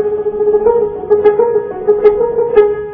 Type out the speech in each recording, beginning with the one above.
Thank you.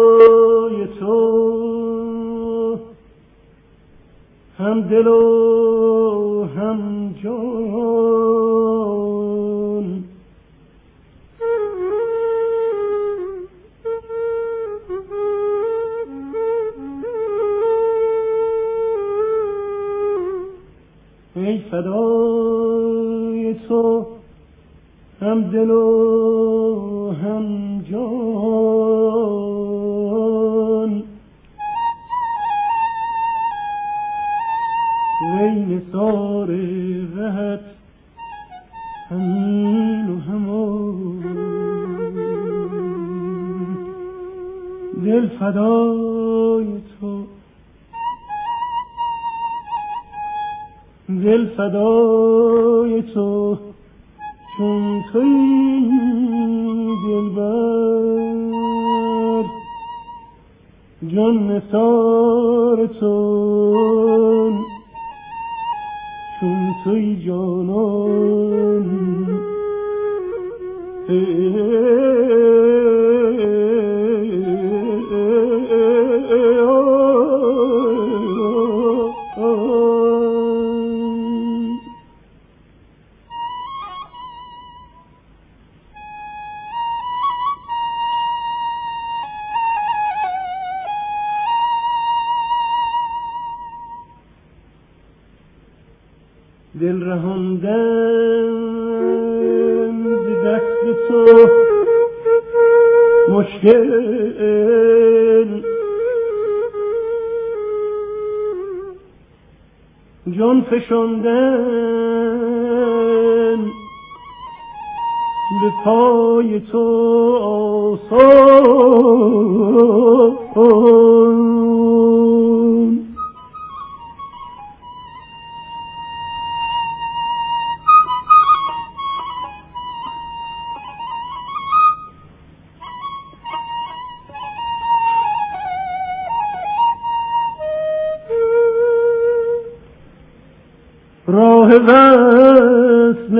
فدای تو. هم دل و هم جان. ای فدای تو هم دل و دل فدای تو. دل فدای تو. چون توی دلبر جان نثار تو چون توی جانان. دل رهاندن ز دست تو. مشکل جان فشاندن به پای تو آسان. وصل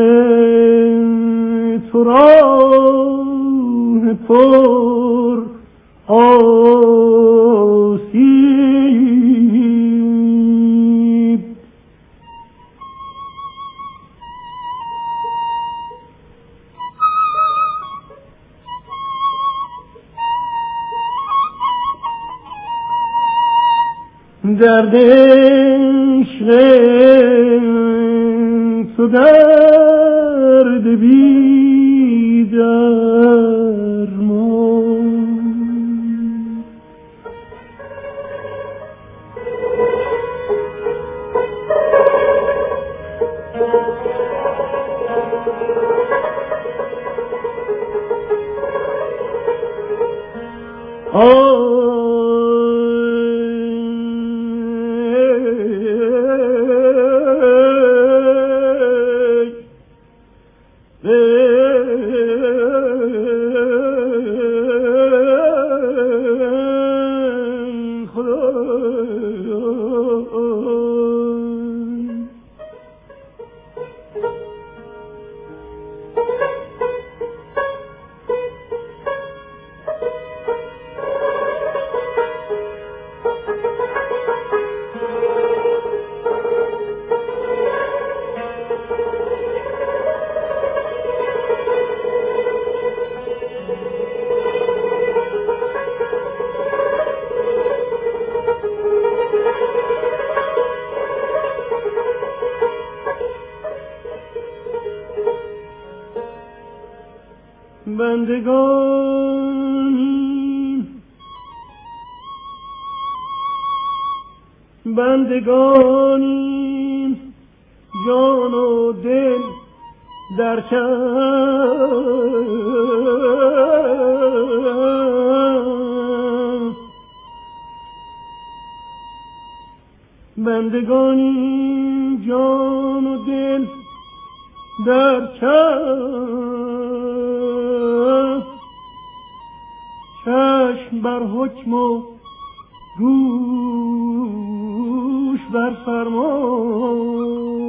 تو راه پر آسیب بندگانی جان و دل در کف بندگانی جان و دل در کف چشم بر حکم و گوش بر فرمان.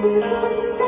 Música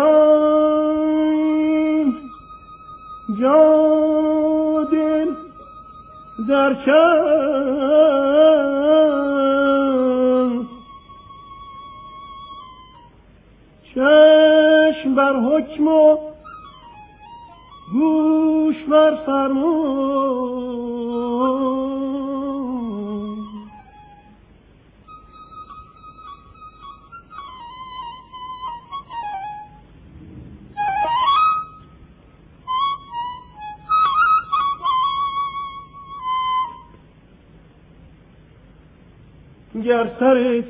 بندگان جادل در شان چشم بر حکم و بر فرمان گر سر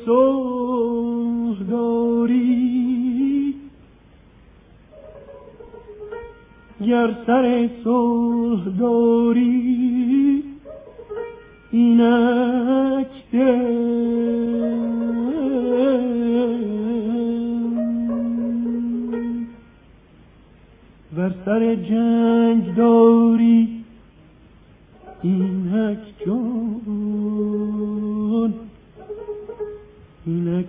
گر سر صلح داری اینک ور سر جنگ داری اینک جان اینک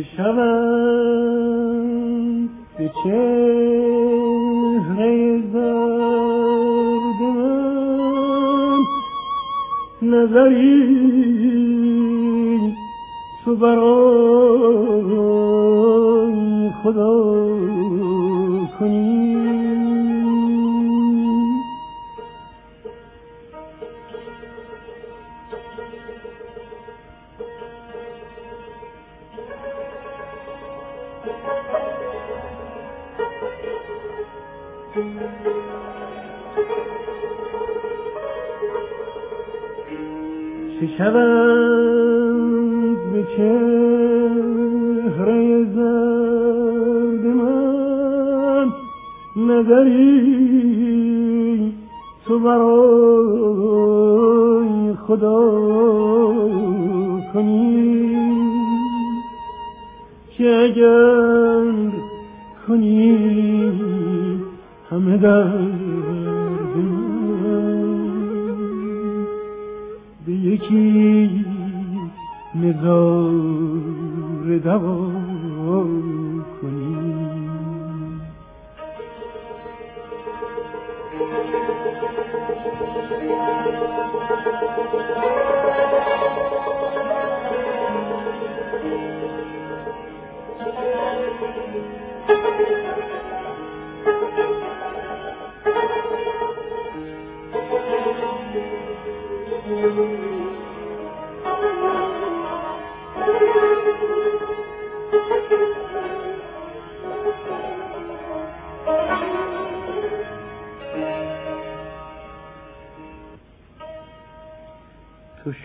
چه شود به چهره زرد نظری تو برای خدا کنی. چه شود به چهره زرد من نظری تو برای خدا کنی؟ که اگر کنی؟ همه درد به یکی نظار دوا کنی.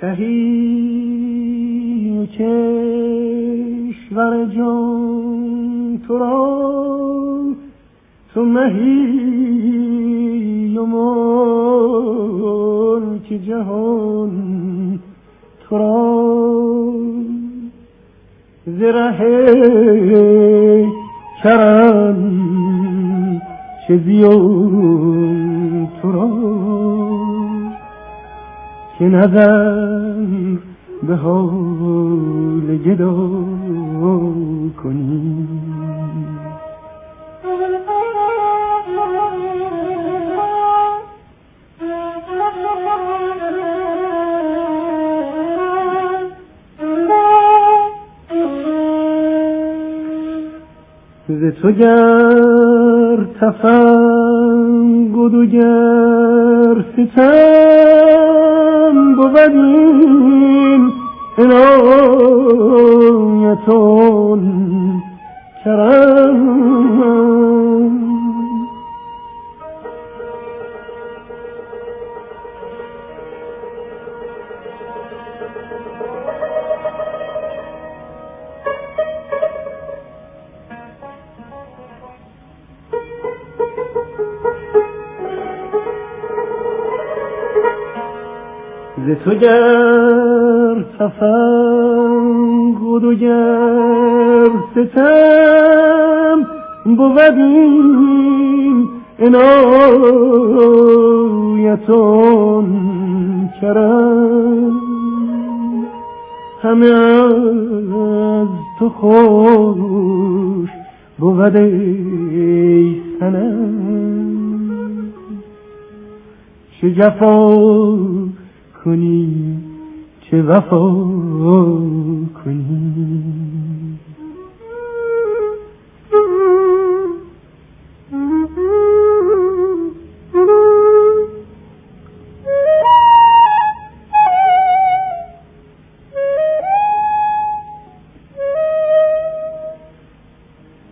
شهی کشور جان تو را تو مهی و ملک جهان تو را زره کرم چه زیان تو را که نظر به حال گدا کنی. ز تو گر تفنگ و گر ستم بودیم. عنایتون کرم. تو گر تفنگ و گر ستم بودیم. عنایتون کرم همه از تو خوش بود ای سنم چه جفا کنی؟ چه وفا کنی؟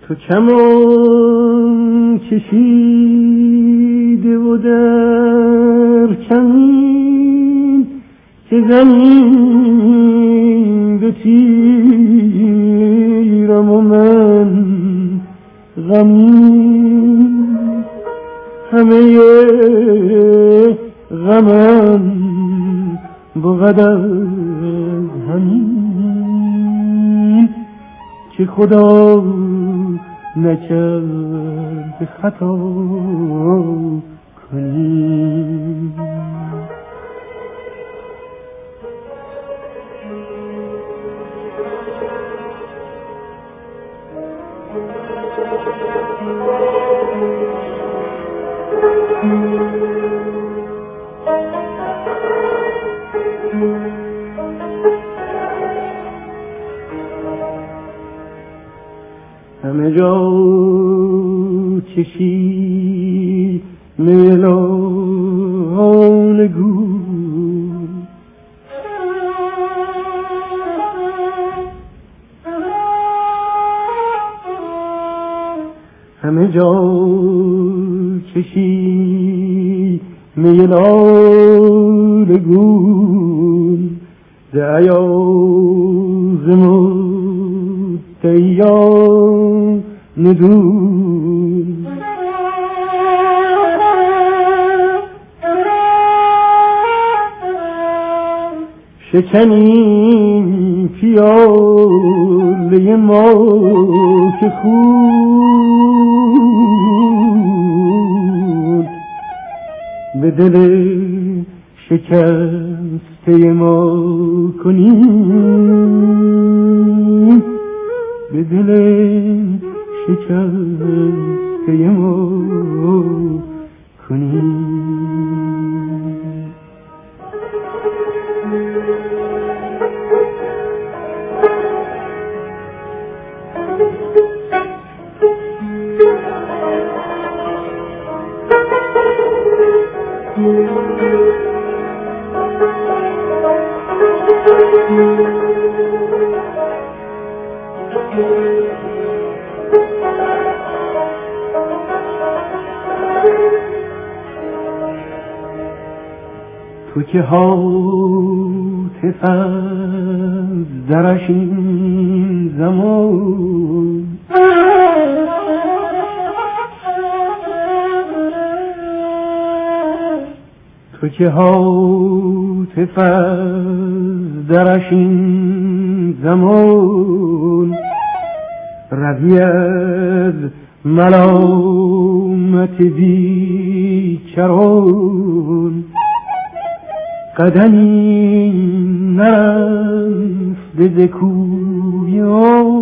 تو کمان کشیده و در که زمین به تیرم و من غمین همه غمم بود همین که خدا نکرد خطا کنی همه جا چشی میلان جا چشی میلان گور دعیاز مدعیان ندور شکنیم پیاله ما که خون به دل شکسته ما کنیم. به دل شکسته ما کنیم. که حاطف از درش این زمان. تو که حاطف از درش این زمان. روی از ملامت بیچران. قدمی نرفته ز کویان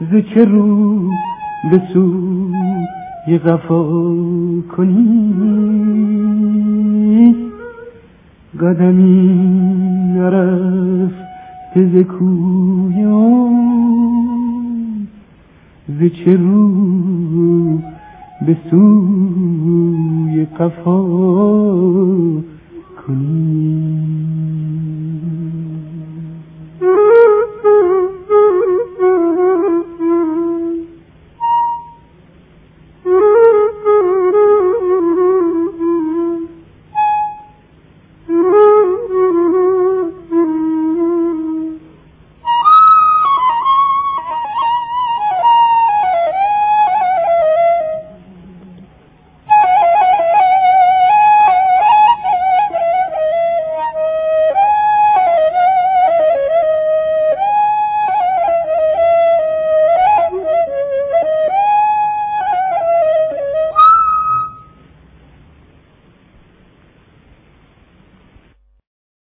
ز رو به سوی غفا کنی؟ قدمی نرفته ز کویان ز چه رو به سوی قفا کنیم